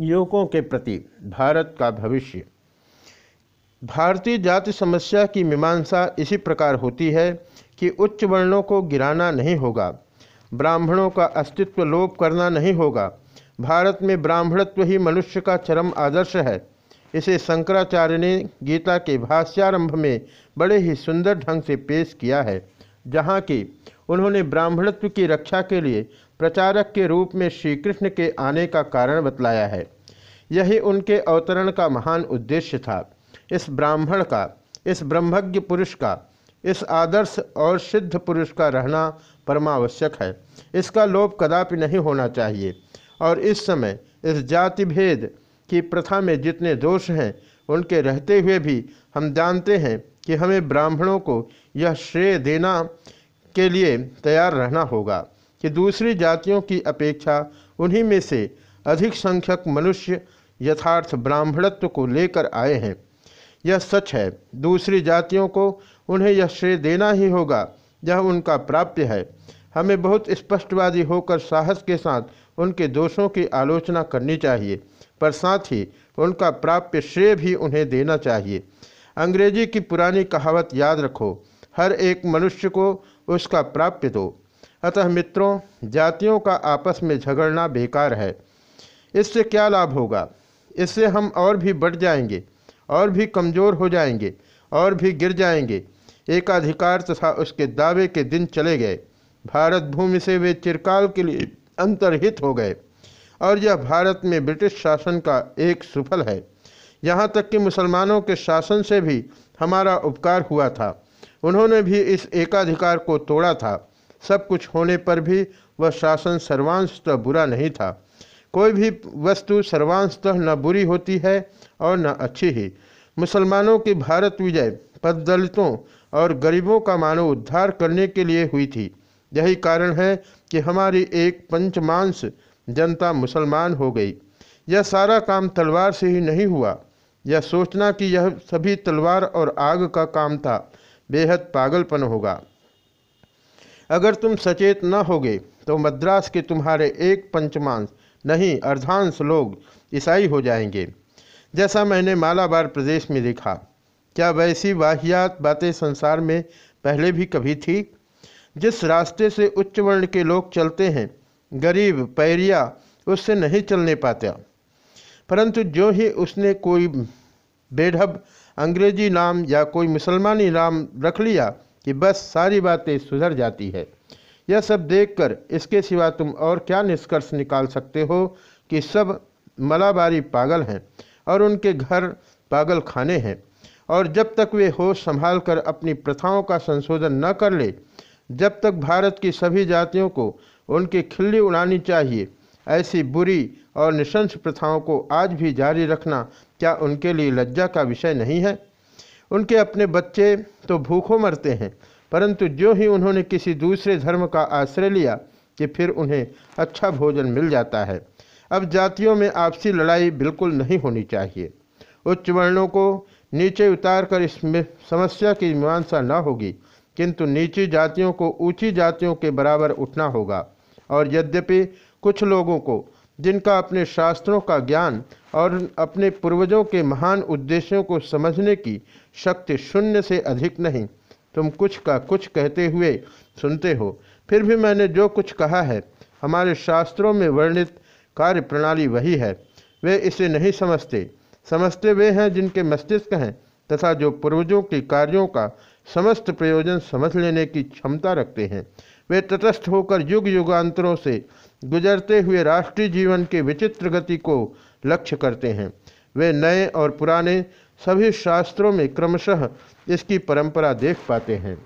युवकों के प्रति भारत का भविष्य। भारतीय जाति समस्या की मीमांसा इसी प्रकार होती है कि उच्च वर्णों को गिराना नहीं होगा, ब्राह्मणों का अस्तित्व लोप करना नहीं होगा। भारत में ब्राह्मणत्व ही मनुष्य का चरम आदर्श है। इसे शंकराचार्य ने गीता के भाष्यारंभ में बड़े ही सुंदर ढंग से पेश किया है, जहाँ की उन्होंने ब्राह्मणत्व की रक्षा के लिए प्रचारक के रूप में श्री कृष्ण के आने का कारण बतलाया है। यही उनके अवतरण का महान उद्देश्य था। इस ब्राह्मण का, इस ब्रह्मज्ञ पुरुष का, इस आदर्श और सिद्ध पुरुष का रहना परमावश्यक है। इसका लोभ कदापि नहीं होना चाहिए। और इस समय, इस जाति भेद की प्रथा में जितने दोष हैं, उनके रहते हुए भी हम जानते हैं कि हमें ब्राह्मणों को यह श्रेय देना के लिए तैयार रहना होगा। कि दूसरी जातियों की अपेक्षा उन्हीं में से अधिक संख्यक मनुष्य यथार्थ ब्राह्मणत्व को लेकर आए हैं। यह सच है। दूसरी जातियों को उन्हें यह श्रेय देना ही होगा, यह उनका प्राप्य है। हमें बहुत स्पष्टवादी होकर साहस के साथ उनके दोषों की आलोचना करनी चाहिए, पर साथ ही उनका प्राप्य श्रेय भी उन्हें देना चाहिए। अंग्रेज़ी की पुरानी कहावत याद रखो, हर एक मनुष्य को उसका प्राप्य दो। अतः मित्रों, जातियों का आपस में झगड़ना बेकार है। इससे क्या लाभ होगा? इससे हम और भी बढ़ जाएँगे, और भी कमज़ोर हो जाएँगे, और भी गिर जाएँगे। एकाधिकार तथा उसके दावे के दिन चले गए। भारत भूमि से वे चिरकाल के लिए अंतर्हित हो गए। और यह भारत में ब्रिटिश शासन का एक सुफल है। यहाँ तक कि मुसलमानों के शासन से भी हमारा उपकार हुआ था। उन्होंने भी इस एकाधिकार को तोड़ा था। सब कुछ होने पर भी वह शासन सर्वांशतः बुरा नहीं था। कोई भी वस्तु सर्वांशतः न बुरी होती है और न अच्छी ही। मुसलमानों की भारत विजय पद दलितों और गरीबों का मानव उद्धार करने के लिए हुई थी। यही कारण है कि हमारी एक पंचमांश जनता मुसलमान हो गई। यह सारा काम तलवार से ही नहीं हुआ। यह सोचना कि यह सभी तलवार और आग का काम था। बेहद पागलपन होगा। अगर तुम सचेत न होगे तो मद्रास के तुम्हारे एक पंचमांश, नहीं, अर्धांश लोग ईसाई हो जाएँगे। जैसा मैंने मालाबार प्रदेश में देखा, क्या वैसी वाहियात बातें संसार में पहले भी कभी थी? जिस रास्ते से उच्च वर्ण के लोग चलते हैं, गरीब, पैरिया, उससे नहीं चलने पाता। परंतु जो ही उसने कोई बेढब, अंग्रेज़ी नाम या कोई मुसलमानी नाम रख लिया कि बस सारी बातें सुधर जाती है। यह सब देखकर इसके सिवा तुम और क्या निष्कर्ष निकाल सकते हो कि सब मलाबारी पागल हैं और उनके घर पागल खाने हैं। और जब तक वे होश संभाल कर अपनी प्रथाओं का संशोधन न कर ले, जब तक भारत की सभी जातियों को उनकी खिल्ली उड़ानी चाहिए, ऐसी बुरी और निशंस प्रथाओं को आज भी जारी रखना क्या उनके लिए लज्जा का विषय नहीं है? उनके अपने बच्चे तो भूखों मरते हैं, परंतु जो ही उन्होंने किसी दूसरे धर्म का आश्रय लिया कि फिर उन्हें अच्छा भोजन मिल जाता है। अब जातियों में आपसी लड़ाई बिल्कुल नहीं होनी चाहिए। उच्च वर्णों को नीचे उतार कर इस समस्या की मीमांसा न होगी, किंतु नीची जातियों को ऊँची जातियों के बराबर उठना होगा। और यद्यपि कुछ लोगों को जिनका अपने शास्त्रों का ज्ञान और अपने पूर्वजों के महान उद्देश्यों को समझने की शक्ति शून्य से अधिक नहीं। तुम कुछ का कुछ कहते हुए सुनते हो। फिर भी मैंने जो कुछ कहा है, हमारे शास्त्रों में वर्णित कार्य प्रणाली वही है। वे इसे नहीं समझते। समझते वे हैं जिनके मस्तिष्क हैं तथा जो पूर्वजों के कार्यों का समस्त प्रयोजन समझ लेने की क्षमता रखते हैं। वे तटस्थ होकर युग युगांतरों से गुजरते हुए राष्ट्रीय जीवन के विचित्र गति को लक्ष्य करते हैं। वे नए और पुराने सभी शास्त्रों में क्रमशः इसकी परंपरा देख पाते हैं।